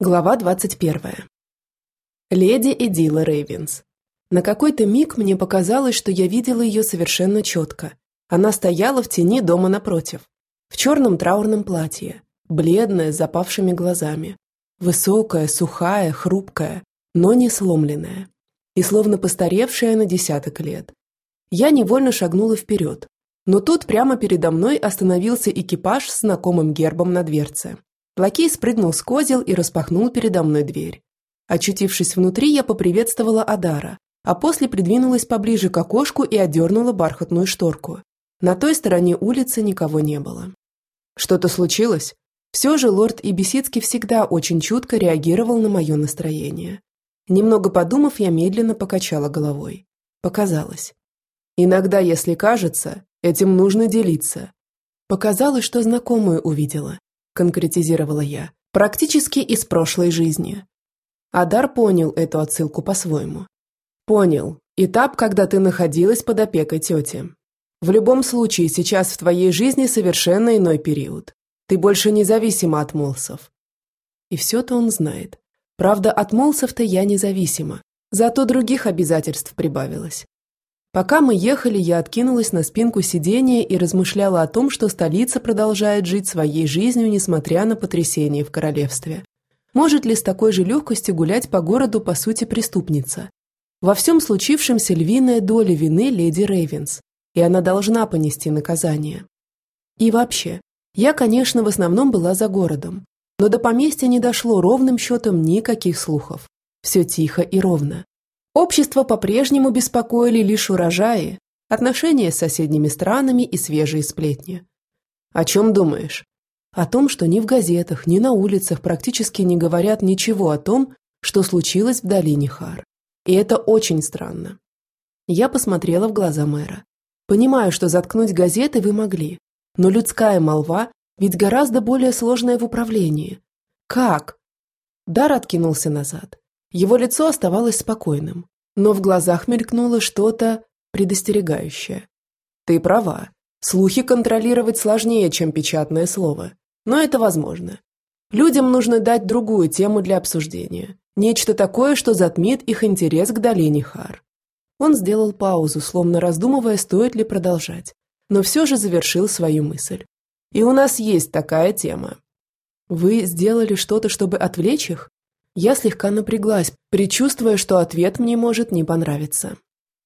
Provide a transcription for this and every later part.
Глава 21. Леди Эдила Рейвенс. На какой-то миг мне показалось, что я видела ее совершенно четко. Она стояла в тени дома напротив, в черном траурном платье, бледная, с запавшими глазами. Высокая, сухая, хрупкая, но не сломленная. И словно постаревшая на десяток лет. Я невольно шагнула вперед. Но тут прямо передо мной остановился экипаж с знакомым гербом на дверце. Лакей спрыгнул с козел и распахнул передо мной дверь. Очутившись внутри, я поприветствовала Адара, а после придвинулась поближе к окошку и одернула бархатную шторку. На той стороне улицы никого не было. Что-то случилось? Все же лорд Ибисицкий всегда очень чутко реагировал на мое настроение. Немного подумав, я медленно покачала головой. Показалось. Иногда, если кажется, этим нужно делиться. Показалось, что знакомую увидела конкретизировала я, практически из прошлой жизни. Адар понял эту отсылку по-своему. Понял. Этап, когда ты находилась под опекой тети. В любом случае, сейчас в твоей жизни совершенно иной период. Ты больше независима от Молсов. И все-то он знает. Правда, от Молсов-то я независима. Зато других обязательств прибавилось. Пока мы ехали, я откинулась на спинку сиденья и размышляла о том, что столица продолжает жить своей жизнью, несмотря на потрясения в королевстве. Может ли с такой же легкостью гулять по городу, по сути, преступница? Во всем случившемся львиная доля вины леди Рейвенс, и она должна понести наказание. И вообще, я, конечно, в основном была за городом, но до поместья не дошло ровным счетом никаких слухов. Все тихо и ровно. Общество по-прежнему беспокоили лишь урожаи, отношения с соседними странами и свежие сплетни. О чем думаешь? О том, что ни в газетах, ни на улицах практически не говорят ничего о том, что случилось в долине Хар. И это очень странно. Я посмотрела в глаза мэра. Понимаю, что заткнуть газеты вы могли, но людская молва ведь гораздо более сложная в управлении. Как? Дар откинулся назад. Его лицо оставалось спокойным, но в глазах мелькнуло что-то предостерегающее. «Ты права. Слухи контролировать сложнее, чем печатное слово. Но это возможно. Людям нужно дать другую тему для обсуждения. Нечто такое, что затмит их интерес к долине Хар». Он сделал паузу, словно раздумывая, стоит ли продолжать, но все же завершил свою мысль. «И у нас есть такая тема». «Вы сделали что-то, чтобы отвлечь их?» Я слегка напряглась, предчувствуя, что ответ мне может не понравиться.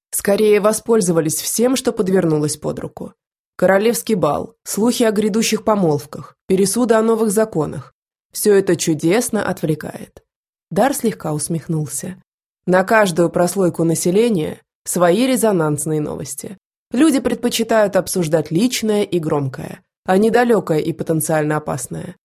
Скорее воспользовались всем, что подвернулось под руку. Королевский бал, слухи о грядущих помолвках, пересуды о новых законах. Все это чудесно отвлекает. Дар слегка усмехнулся. На каждую прослойку населения свои резонансные новости. Люди предпочитают обсуждать личное и громкое, а недалекое и потенциально опасное.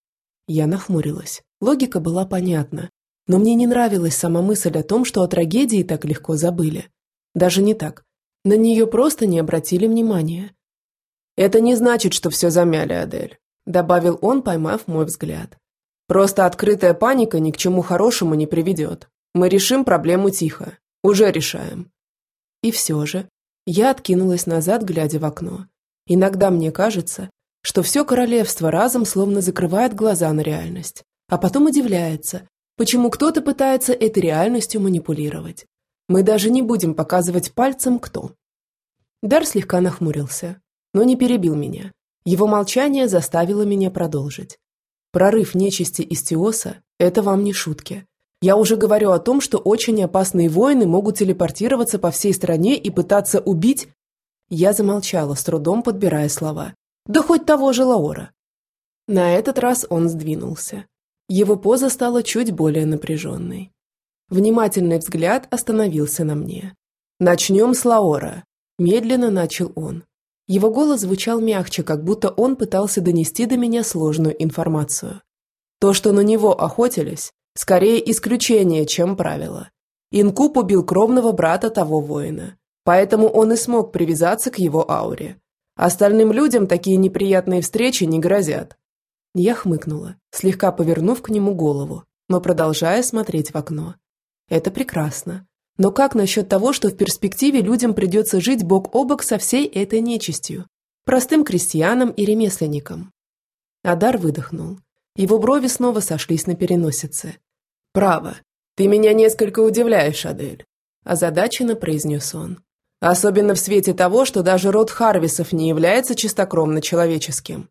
Я нахмурилась. Логика была понятна, но мне не нравилась сама мысль о том, что о трагедии так легко забыли. Даже не так. На нее просто не обратили внимания. «Это не значит, что все замяли, Адель», – добавил он, поймав мой взгляд. «Просто открытая паника ни к чему хорошему не приведет. Мы решим проблему тихо. Уже решаем». И все же я откинулась назад, глядя в окно. Иногда мне кажется, что все королевство разом словно закрывает глаза на реальность, а потом удивляется, почему кто-то пытается этой реальностью манипулировать. Мы даже не будем показывать пальцем, кто. Дар слегка нахмурился, но не перебил меня. Его молчание заставило меня продолжить. Прорыв нечисти из Теоса – это вам не шутки. Я уже говорю о том, что очень опасные воины могут телепортироваться по всей стране и пытаться убить... Я замолчала, с трудом подбирая слова. Да хоть того же Лаора. На этот раз он сдвинулся. Его поза стала чуть более напряженной. Внимательный взгляд остановился на мне. «Начнем с Лаора», – медленно начал он. Его голос звучал мягче, как будто он пытался донести до меня сложную информацию. То, что на него охотились, скорее исключение, чем правило. Инкуб убил кровного брата того воина, поэтому он и смог привязаться к его ауре. Остальным людям такие неприятные встречи не грозят. Я хмыкнула, слегка повернув к нему голову, но продолжая смотреть в окно. Это прекрасно. Но как насчет того, что в перспективе людям придется жить бок о бок со всей этой нечистью? Простым крестьянам и ремесленникам. Адар выдохнул. Его брови снова сошлись на переносице. «Право. Ты меня несколько удивляешь, Адель», – озадаченно произнес он. «Особенно в свете того, что даже род Харвисов не является чистокровно человеческим.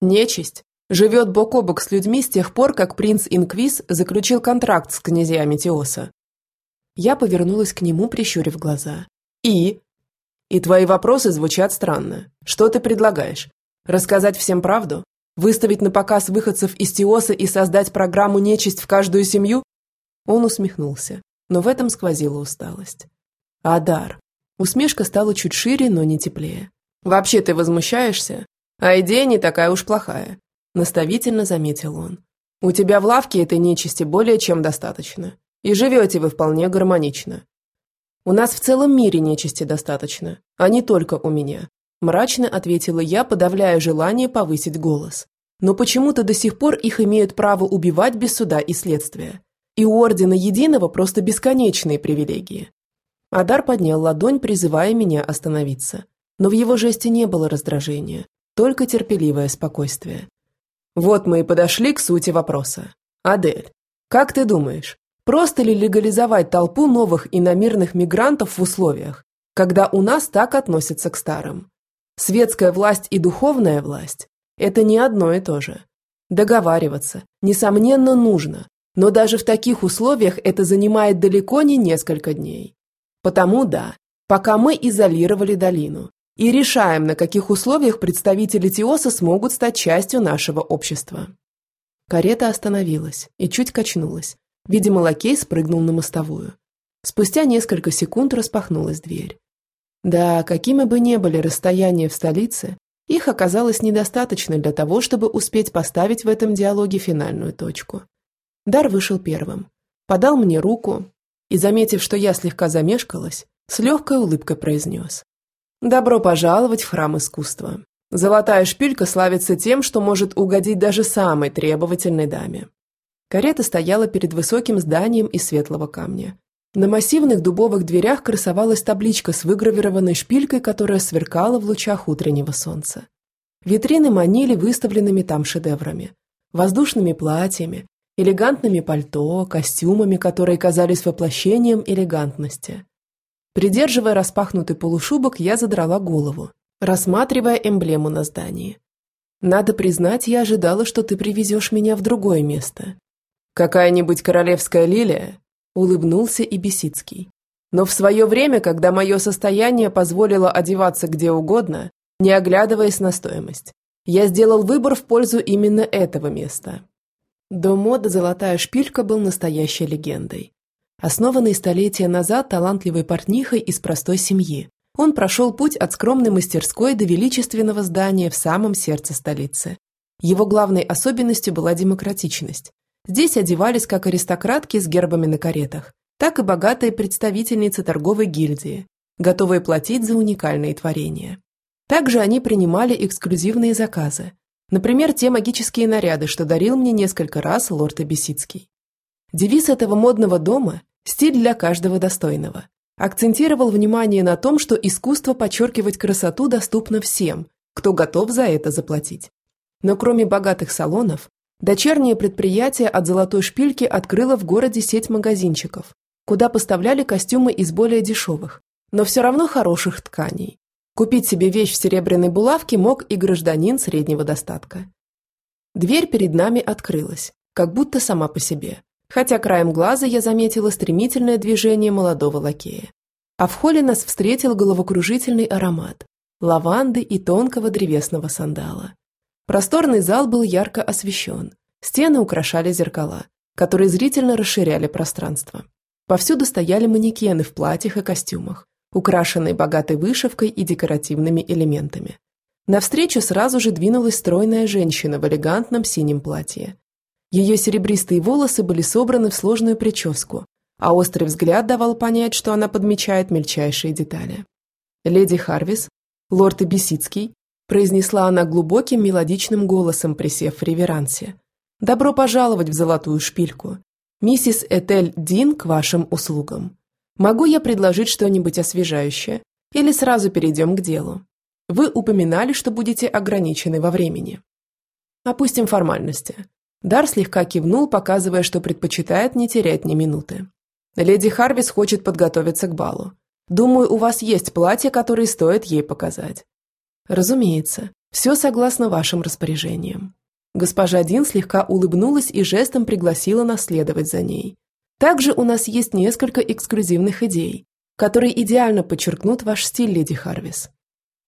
Нечисть живет бок о бок с людьми с тех пор, как принц Инквиз заключил контракт с князьями Теоса». Я повернулась к нему, прищурив глаза. «И?» «И твои вопросы звучат странно. Что ты предлагаешь? Рассказать всем правду? Выставить на показ выходцев из Теоса и создать программу «Нечисть» в каждую семью? Он усмехнулся, но в этом сквозила усталость. Адар. Усмешка стала чуть шире, но не теплее. «Вообще ты возмущаешься? А идея не такая уж плохая», – наставительно заметил он. «У тебя в лавке этой нечисти более чем достаточно. И живете вы вполне гармонично. У нас в целом мире нечисти достаточно, а не только у меня. Мрачно ответила я, подавляя желание повысить голос. Но почему-то до сих пор их имеют право убивать без суда и следствия. И у Ордена Единого просто бесконечные привилегии. Адар поднял ладонь, призывая меня остановиться. Но в его жесте не было раздражения, только терпеливое спокойствие. Вот мы и подошли к сути вопроса. Адель, как ты думаешь, просто ли легализовать толпу новых иномирных мигрантов в условиях, когда у нас так относятся к старым? Светская власть и духовная власть – это не одно и то же. Договариваться, несомненно, нужно, но даже в таких условиях это занимает далеко не несколько дней. Потому да, пока мы изолировали долину и решаем, на каких условиях представители Тиоса смогут стать частью нашего общества. Карета остановилась и чуть качнулась. Видимо, лакей спрыгнул на мостовую. Спустя несколько секунд распахнулась дверь. Да, какими бы ни были расстояния в столице, их оказалось недостаточно для того, чтобы успеть поставить в этом диалоге финальную точку. Дар вышел первым, подал мне руку и, заметив, что я слегка замешкалась, с легкой улыбкой произнес. «Добро пожаловать в храм искусства. Золотая шпилька славится тем, что может угодить даже самой требовательной даме». Карета стояла перед высоким зданием из светлого камня, на массивных дубовых дверях красовалась табличка с выгравированной шпилькой, которая сверкала в лучах утреннего солнца. Витрины манили выставленными там шедеврами. Воздушными платьями, элегантными пальто, костюмами, которые казались воплощением элегантности. Придерживая распахнутый полушубок, я задрала голову, рассматривая эмблему на здании. «Надо признать, я ожидала, что ты привезешь меня в другое место». «Какая-нибудь королевская лилия?» улыбнулся и Бесицкий. Но в свое время, когда мое состояние позволило одеваться где угодно, не оглядываясь на стоимость, я сделал выбор в пользу именно этого места. Дом моды «Золотая шпилька» был настоящей легендой. Основанный столетия назад талантливой портнихой из простой семьи, он прошел путь от скромной мастерской до величественного здания в самом сердце столицы. Его главной особенностью была демократичность, Здесь одевались как аристократки с гербами на каретах, так и богатые представительницы торговой гильдии, готовые платить за уникальные творения. Также они принимали эксклюзивные заказы, например, те магические наряды, что дарил мне несколько раз лорд Абисицкий. Девиз этого модного дома – стиль для каждого достойного. Акцентировал внимание на том, что искусство подчеркивать красоту доступно всем, кто готов за это заплатить. Но кроме богатых салонов, Дочернее предприятие от «Золотой шпильки» открыло в городе сеть магазинчиков, куда поставляли костюмы из более дешевых, но все равно хороших тканей. Купить себе вещь в серебряной булавке мог и гражданин среднего достатка. Дверь перед нами открылась, как будто сама по себе, хотя краем глаза я заметила стремительное движение молодого лакея. А в холле нас встретил головокружительный аромат – лаванды и тонкого древесного сандала. Просторный зал был ярко освещен. Стены украшали зеркала, которые зрительно расширяли пространство. Повсюду стояли манекены в платьях и костюмах, украшенные богатой вышивкой и декоративными элементами. Навстречу сразу же двинулась стройная женщина в элегантном синем платье. Ее серебристые волосы были собраны в сложную прическу, а острый взгляд давал понять, что она подмечает мельчайшие детали. Леди Харвис, лорд Эбисицкий произнесла она глубоким мелодичным голосом, присев в реверансе. «Добро пожаловать в золотую шпильку. Миссис Этель Дин к вашим услугам. Могу я предложить что-нибудь освежающее? Или сразу перейдем к делу? Вы упоминали, что будете ограничены во времени. Опустим формальности. Дар слегка кивнул, показывая, что предпочитает не терять ни минуты. «Леди Харвис хочет подготовиться к балу. Думаю, у вас есть платье, которое стоит ей показать». «Разумеется, все согласно вашим распоряжениям». Госпожа Дин слегка улыбнулась и жестом пригласила нас следовать за ней. «Также у нас есть несколько эксклюзивных идей, которые идеально подчеркнут ваш стиль, леди Харвис.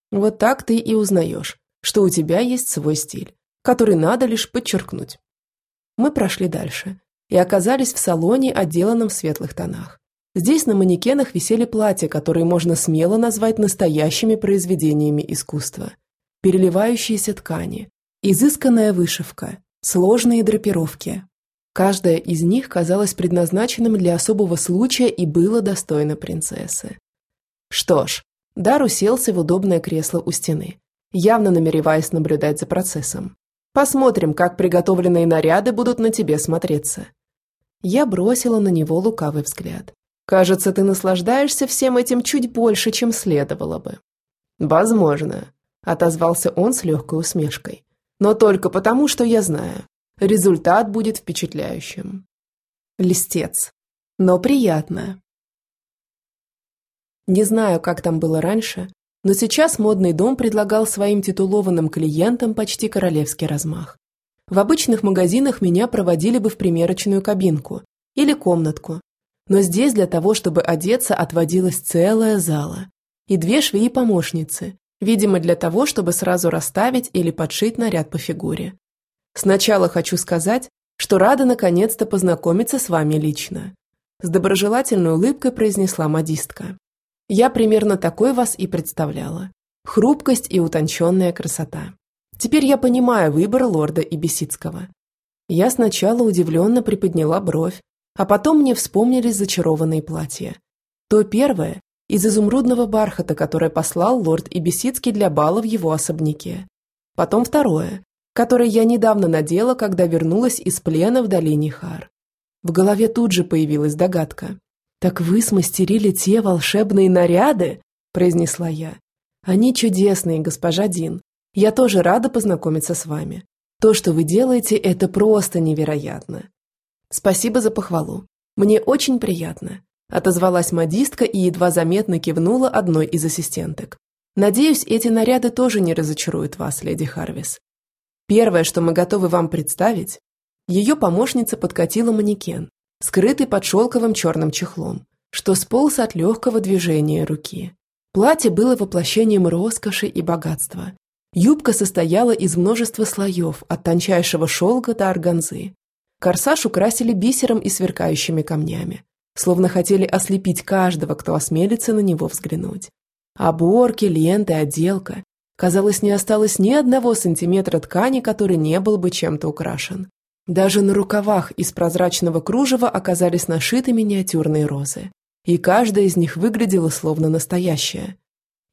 Вот так ты и узнаешь, что у тебя есть свой стиль, который надо лишь подчеркнуть». Мы прошли дальше и оказались в салоне, отделанном в светлых тонах. Здесь на манекенах висели платья, которые можно смело назвать настоящими произведениями искусства. Переливающиеся ткани, изысканная вышивка, сложные драпировки. Каждая из них казалась предназначенным для особого случая и было достойно принцессы. Что ж, Дар уселся в удобное кресло у стены, явно намереваясь наблюдать за процессом. Посмотрим, как приготовленные наряды будут на тебе смотреться. Я бросила на него лукавый взгляд. Кажется, ты наслаждаешься всем этим чуть больше, чем следовало бы. Возможно, отозвался он с легкой усмешкой. Но только потому, что я знаю, результат будет впечатляющим. Листец. Но приятно. Не знаю, как там было раньше, но сейчас модный дом предлагал своим титулованным клиентам почти королевский размах. В обычных магазинах меня проводили бы в примерочную кабинку или комнатку, но здесь для того, чтобы одеться, отводилась целая зала и две швеи-помощницы, видимо, для того, чтобы сразу расставить или подшить наряд по фигуре. Сначала хочу сказать, что рада наконец-то познакомиться с вами лично. С доброжелательной улыбкой произнесла модистка. Я примерно такой вас и представляла. Хрупкость и утонченная красота. Теперь я понимаю выбор лорда Ибисицкого. Я сначала удивленно приподняла бровь, а потом мне вспомнились зачарованные платья. То первое, из изумрудного бархата, которое послал лорд Ибисицкий для бала в его особняке. Потом второе, которое я недавно надела, когда вернулась из плена в долине Хар. В голове тут же появилась догадка. «Так вы смастерили те волшебные наряды?» – произнесла я. «Они чудесные, госпожа Дин. Я тоже рада познакомиться с вами. То, что вы делаете, это просто невероятно». «Спасибо за похвалу. Мне очень приятно», – отозвалась модистка и едва заметно кивнула одной из ассистенток. «Надеюсь, эти наряды тоже не разочаруют вас, леди Харвис. Первое, что мы готовы вам представить...» Ее помощница подкатила манекен, скрытый под шелковым черным чехлом, что сполз от легкого движения руки. Платье было воплощением роскоши и богатства. Юбка состояла из множества слоев, от тончайшего шелка до органзы. Корсаж украсили бисером и сверкающими камнями, словно хотели ослепить каждого, кто осмелится на него взглянуть. Оборки, ленты, отделка. Казалось, не осталось ни одного сантиметра ткани, который не был бы чем-то украшен. Даже на рукавах из прозрачного кружева оказались нашиты миниатюрные розы, и каждая из них выглядела словно настоящая.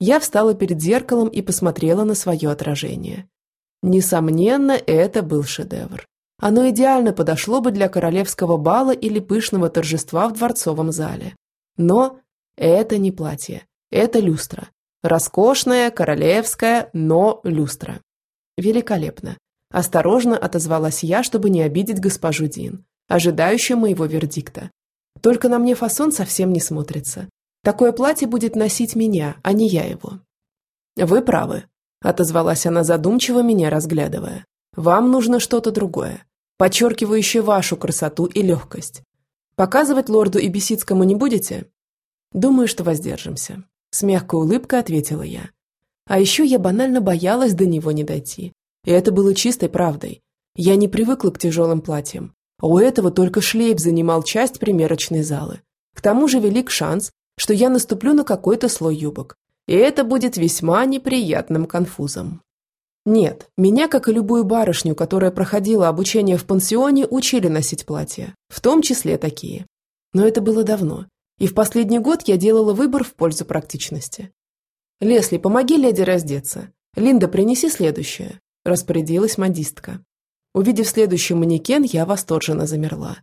Я встала перед зеркалом и посмотрела на свое отражение. Несомненно, это был шедевр. Оно идеально подошло бы для королевского бала или пышного торжества в дворцовом зале. Но это не платье, это люстра. Роскошная, королевская, но люстра. Великолепно. Осторожно отозвалась я, чтобы не обидеть госпожу Дин, ожидающую моего вердикта. Только на мне фасон совсем не смотрится. Такое платье будет носить меня, а не я его. Вы правы, отозвалась она задумчиво, меня разглядывая. Вам нужно что-то другое, подчеркивающее вашу красоту и легкость. Показывать лорду Ибисицкому не будете? Думаю, что воздержимся. С мягкой улыбкой ответила я. А еще я банально боялась до него не дойти. И это было чистой правдой. Я не привыкла к тяжелым платьям. А у этого только шлейф занимал часть примерочной залы. К тому же велик шанс, что я наступлю на какой-то слой юбок. И это будет весьма неприятным конфузом. Нет, меня, как и любую барышню, которая проходила обучение в пансионе, учили носить платья, в том числе такие. Но это было давно, и в последний год я делала выбор в пользу практичности. «Лесли, помоги леди раздеться. Линда, принеси следующее распорядилась модистка. Увидев следующий манекен, я восторженно замерла.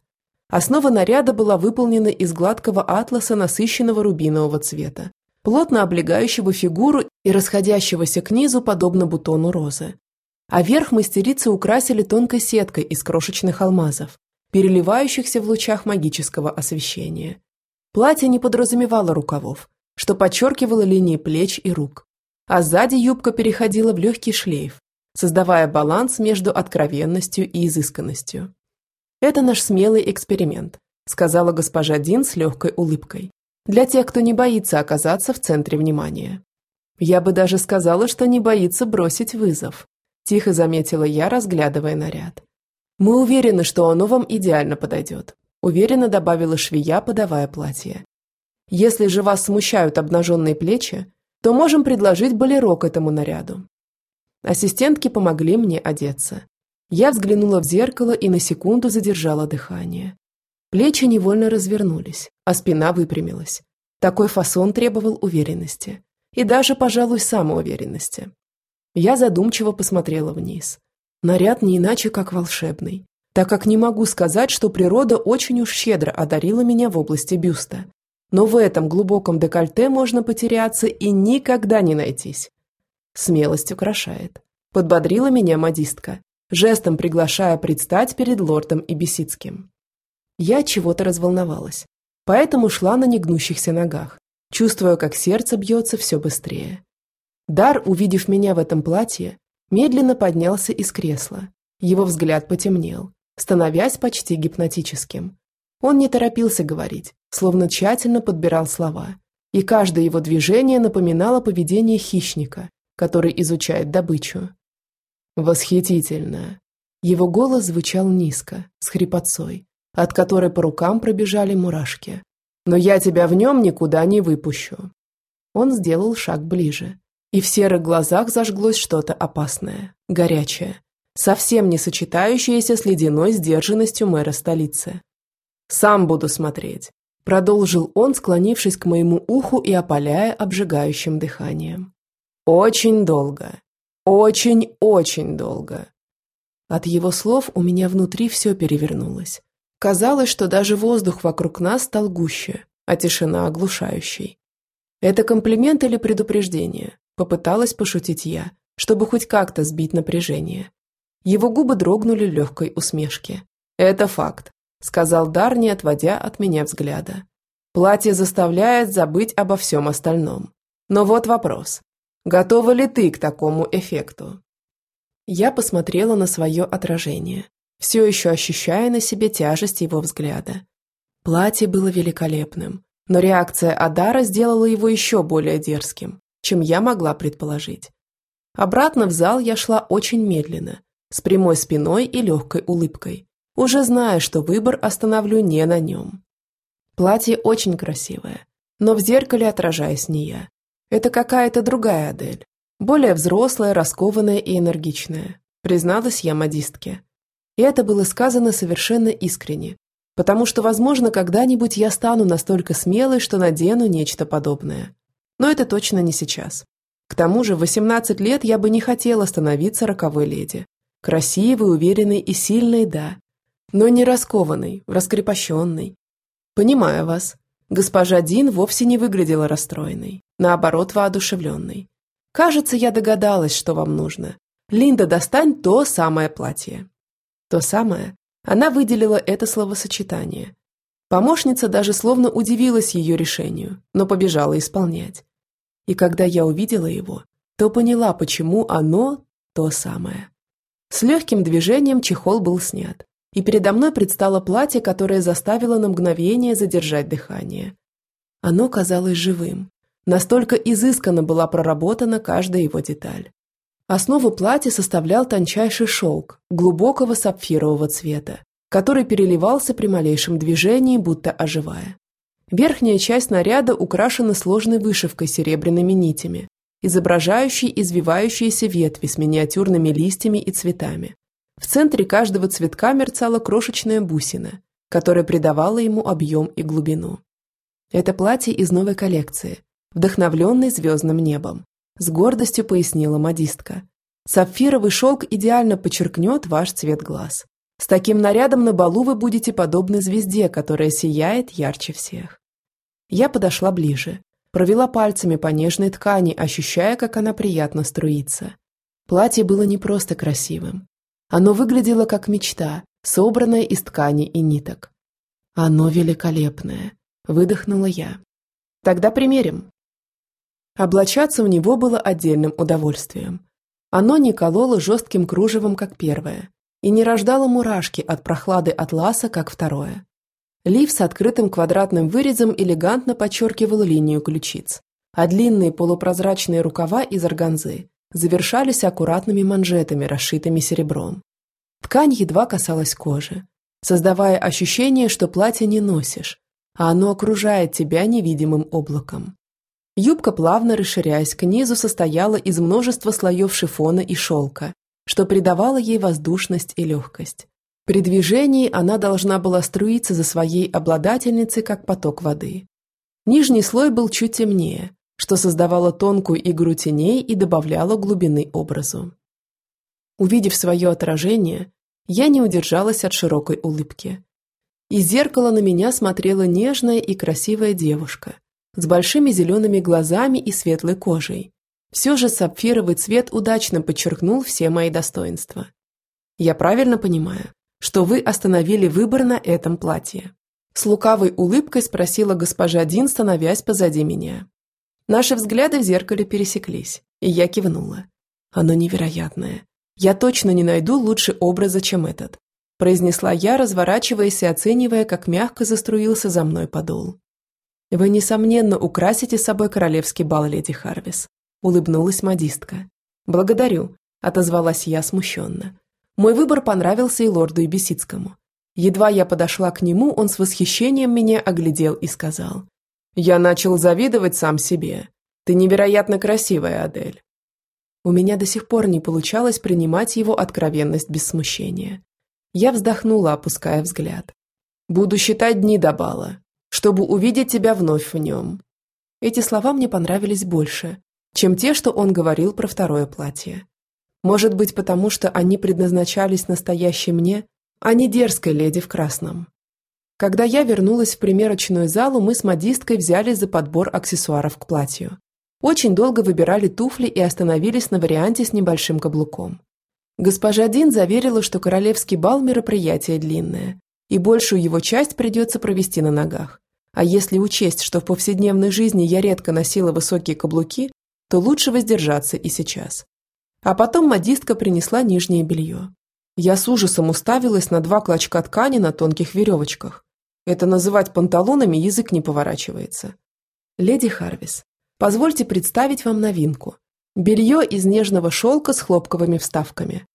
Основа наряда была выполнена из гладкого атласа насыщенного рубинового цвета, плотно облегающего фигуру и расходящегося к низу подобно бутону розы. а верх мастерицы украсили тонкой сеткой из крошечных алмазов, переливающихся в лучах магического освещения. Платье не подразумевало рукавов, что подчеркивало линии плеч и рук, а сзади юбка переходила в легкий шлейф, создавая баланс между откровенностью и изысканностью. «Это наш смелый эксперимент», сказала госпожа Дин с легкой улыбкой, для тех, кто не боится оказаться в центре внимания. Я бы даже сказала, что не боится бросить вызов. Тихо заметила я, разглядывая наряд. Мы уверены, что оно вам идеально подойдет. Уверенно добавила швея, подавая платье. Если же вас смущают обнаженные плечи, то можем предложить болеро к этому наряду. Ассистентки помогли мне одеться. Я взглянула в зеркало и на секунду задержала дыхание. Плечи невольно развернулись, а спина выпрямилась. Такой фасон требовал уверенности. И даже, пожалуй, самоуверенности. Я задумчиво посмотрела вниз. Наряд не иначе, как волшебный, так как не могу сказать, что природа очень уж щедро одарила меня в области бюста. Но в этом глубоком декольте можно потеряться и никогда не найтись. Смелость украшает. Подбодрила меня модистка, жестом приглашая предстать перед лордом Ибисицким. Я чего-то разволновалась, поэтому шла на негнущихся ногах, чувствуя, как сердце бьется все быстрее. Дар, увидев меня в этом платье, медленно поднялся из кресла. Его взгляд потемнел, становясь почти гипнотическим. Он не торопился говорить, словно тщательно подбирал слова, и каждое его движение напоминало поведение хищника, который изучает добычу. «Восхитительно!» Его голос звучал низко, с хрипотцой, от которой по рукам пробежали мурашки. «Но я тебя в нем никуда не выпущу!» Он сделал шаг ближе, и в серых глазах зажглось что-то опасное, горячее, совсем не сочетающееся с ледяной сдержанностью мэра столицы. «Сам буду смотреть», – продолжил он, склонившись к моему уху и опаляя обжигающим дыханием. «Очень долго. Очень-очень долго». От его слов у меня внутри все перевернулось. Казалось, что даже воздух вокруг нас стал гуще, а тишина оглушающей. Это комплимент или предупреждение? Попыталась пошутить я, чтобы хоть как-то сбить напряжение. Его губы дрогнули легкой усмешки. «Это факт», – сказал Дар, не отводя от меня взгляда. «Платье заставляет забыть обо всем остальном. Но вот вопрос. Готова ли ты к такому эффекту?» Я посмотрела на свое отражение, все еще ощущая на себе тяжесть его взгляда. Платье было великолепным, но реакция Адара сделала его еще более дерзким чем я могла предположить. Обратно в зал я шла очень медленно, с прямой спиной и легкой улыбкой, уже зная, что выбор остановлю не на нем. Платье очень красивое, но в зеркале отражаясь не я. Это какая-то другая Адель, более взрослая, раскованная и энергичная, призналась я модистке. И это было сказано совершенно искренне, потому что, возможно, когда-нибудь я стану настолько смелой, что надену нечто подобное. Но это точно не сейчас. К тому же в 18 лет я бы не хотела становиться роковой леди. Красивой, уверенной и сильной, да. Но не раскованной, раскрепощенной. Понимаю вас. Госпожа Дин вовсе не выглядела расстроенной. Наоборот, воодушевленной. Кажется, я догадалась, что вам нужно. Линда, достань то самое платье. То самое. Она выделила это словосочетание. Помощница даже словно удивилась ее решению, но побежала исполнять. И когда я увидела его, то поняла, почему оно то самое. С легким движением чехол был снят, и передо мной предстало платье, которое заставило на мгновение задержать дыхание. Оно казалось живым. Настолько изысканно была проработана каждая его деталь. Основу платья составлял тончайший шелк глубокого сапфирового цвета, который переливался при малейшем движении, будто оживая. Верхняя часть наряда украшена сложной вышивкой серебряными нитями, изображающей извивающиеся ветви с миниатюрными листьями и цветами. В центре каждого цветка мерцала крошечная бусина, которая придавала ему объем и глубину. Это платье из новой коллекции, вдохновленной звездным небом, с гордостью пояснила модистка. Сапфировый шелк идеально подчеркнет ваш цвет глаз. С таким нарядом на балу вы будете подобны звезде, которая сияет ярче всех. Я подошла ближе, провела пальцами по нежной ткани, ощущая, как она приятно струится. Платье было не просто красивым. Оно выглядело как мечта, собранная из ткани и ниток. «Оно великолепное», – выдохнула я. «Тогда примерим». Облачаться у него было отдельным удовольствием. Оно не кололо жестким кружевом, как первое, и не рождало мурашки от прохлады атласа, как второе. Лиф с открытым квадратным вырезом элегантно подчеркивал линию ключиц, а длинные полупрозрачные рукава из органзы завершались аккуратными манжетами, расшитыми серебром. Ткань едва касалась кожи, создавая ощущение, что платье не носишь, а оно окружает тебя невидимым облаком. Юбка, плавно расширяясь к низу, состояла из множества слоев шифона и шелка, что придавало ей воздушность и легкость. При движении она должна была струиться за своей обладательницей, как поток воды. Нижний слой был чуть темнее, что создавало тонкую игру теней и добавляло глубины образу. Увидев свое отражение, я не удержалась от широкой улыбки. Из зеркала на меня смотрела нежная и красивая девушка, с большими зелеными глазами и светлой кожей. Все же сапфировый цвет удачно подчеркнул все мои достоинства. Я правильно понимаю, что вы остановили выбор на этом платье? С лукавой улыбкой спросила госпожа Дин, становясь позади меня. Наши взгляды в зеркале пересеклись, и я кивнула. Оно невероятное. Я точно не найду лучше образа, чем этот, произнесла я, разворачиваясь и оценивая, как мягко заструился за мной подол. «Вы, несомненно, украсите собой королевский бал, леди Харвис», – улыбнулась модистка. «Благодарю», – отозвалась я смущенно. Мой выбор понравился и лорду Ибисицкому. Едва я подошла к нему, он с восхищением меня оглядел и сказал. «Я начал завидовать сам себе. Ты невероятно красивая, Адель». У меня до сих пор не получалось принимать его откровенность без смущения. Я вздохнула, опуская взгляд. «Буду считать дни до бала чтобы увидеть тебя вновь в нем». Эти слова мне понравились больше, чем те, что он говорил про второе платье. Может быть, потому что они предназначались настоящей мне, а не дерзкой леди в красном. Когда я вернулась в примерочную залу, мы с модисткой взялись за подбор аксессуаров к платью. Очень долго выбирали туфли и остановились на варианте с небольшим каблуком. Госпожа Дин заверила, что королевский бал – мероприятие длинное, и большую его часть придется провести на ногах. А если учесть, что в повседневной жизни я редко носила высокие каблуки, то лучше воздержаться и сейчас. А потом модистка принесла нижнее белье. Я с ужасом уставилась на два клочка ткани на тонких веревочках. Это называть панталонами язык не поворачивается. Леди Харвис, позвольте представить вам новинку. Белье из нежного шелка с хлопковыми вставками.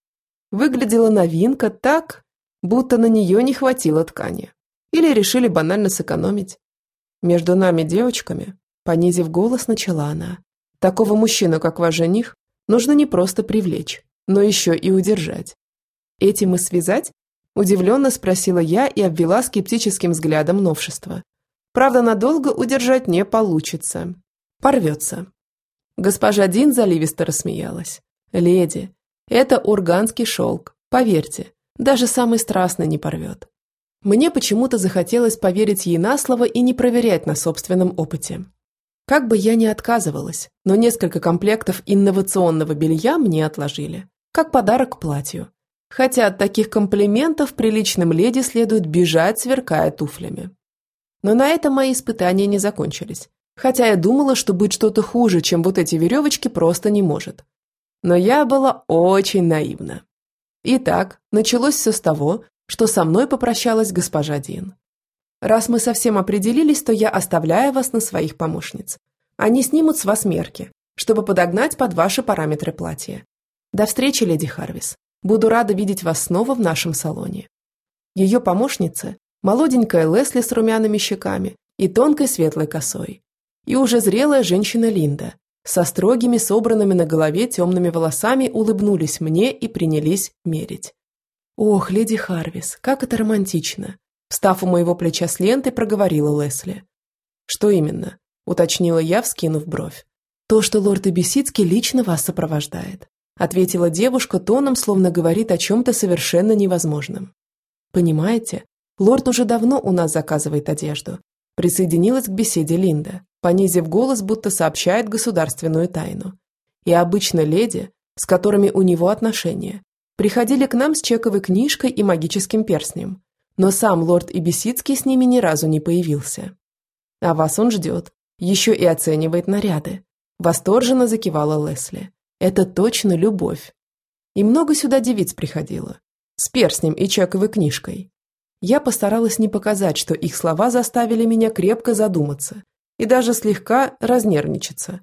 Выглядела новинка так, будто на нее не хватило ткани. Или решили банально сэкономить. Между нами девочками, понизив голос, начала она. Такого мужчину, как ваш жених, нужно не просто привлечь, но еще и удержать. Этим и связать? Удивленно спросила я и обвела скептическим взглядом новшество. Правда, надолго удержать не получится. Порвется. Госпожа Дин заливисто рассмеялась. «Леди, это урганский шелк, поверьте, даже самый страстный не порвет. Мне почему-то захотелось поверить ей на слово и не проверять на собственном опыте. Как бы я ни отказывалась, но несколько комплектов инновационного белья мне отложили, как подарок к платью. Хотя от таких комплиментов приличным леди следует бежать, сверкая туфлями. Но на этом мои испытания не закончились. Хотя я думала, что быть что-то хуже, чем вот эти веревочки, просто не может. Но я была очень наивна. Итак, началось все с того, что со мной попрощалась госпожа Дин. «Раз мы совсем определились, то я оставляю вас на своих помощниц. Они снимут с вас мерки, чтобы подогнать под ваши параметры платья. До встречи, леди Харвис. Буду рада видеть вас снова в нашем салоне». Ее помощница – молоденькая Лесли с румяными щеками и тонкой светлой косой. И уже зрелая женщина Линда, со строгими, собранными на голове темными волосами улыбнулись мне и принялись мерить. «Ох, леди Харвис, как это романтично!» Встав у моего плеча с лентой, проговорила Лесли. «Что именно?» – уточнила я, вскинув бровь. «То, что лорд Эбисицкий лично вас сопровождает», – ответила девушка тоном, словно говорит о чем-то совершенно невозможном. «Понимаете, лорд уже давно у нас заказывает одежду», – присоединилась к беседе Линда, понизив голос, будто сообщает государственную тайну. «И обычно леди с которыми у него отношения, приходили к нам с чековой книжкой и магическим перстнем, но сам лорд Ибисицкий с ними ни разу не появился. А вас он ждет, еще и оценивает наряды. Восторженно закивала Лесли. Это точно любовь. И много сюда девиц приходило. С перстнем и чековой книжкой. Я постаралась не показать, что их слова заставили меня крепко задуматься и даже слегка разнервничаться.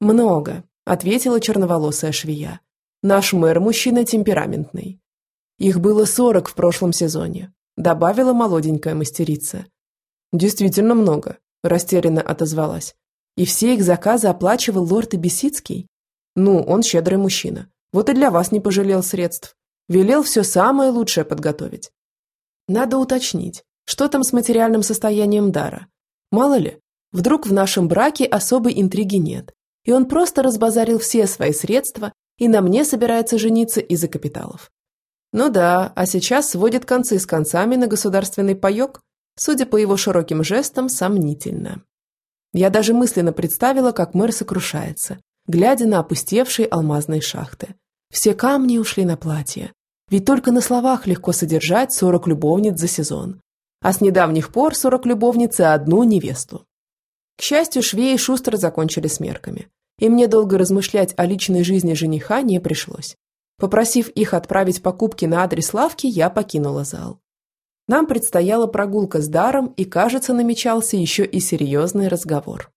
«Много», – ответила черноволосая швея. «Наш мэр мужчина темпераментный. Их было сорок в прошлом сезоне», – добавила молоденькая мастерица. «Действительно много», – растерянно отозвалась. «И все их заказы оплачивал лорд Ибисицкий? Ну, он щедрый мужчина. Вот и для вас не пожалел средств. Велел все самое лучшее подготовить. Надо уточнить, что там с материальным состоянием дара. Мало ли, вдруг в нашем браке особой интриги нет, и он просто разбазарил все свои средства и на мне собирается жениться из-за капиталов. Ну да, а сейчас сводит концы с концами на государственный паёк, судя по его широким жестам, сомнительно. Я даже мысленно представила, как мэр сокрушается, глядя на опустевшие алмазные шахты. Все камни ушли на платье. Ведь только на словах легко содержать 40 любовниц за сезон. А с недавних пор 40 любовниц и одну невесту. К счастью, швеи шустро закончили с мерками. И мне долго размышлять о личной жизни жениха не пришлось. Попросив их отправить покупки на адрес лавки, я покинула зал. Нам предстояла прогулка с даром, и, кажется, намечался еще и серьезный разговор.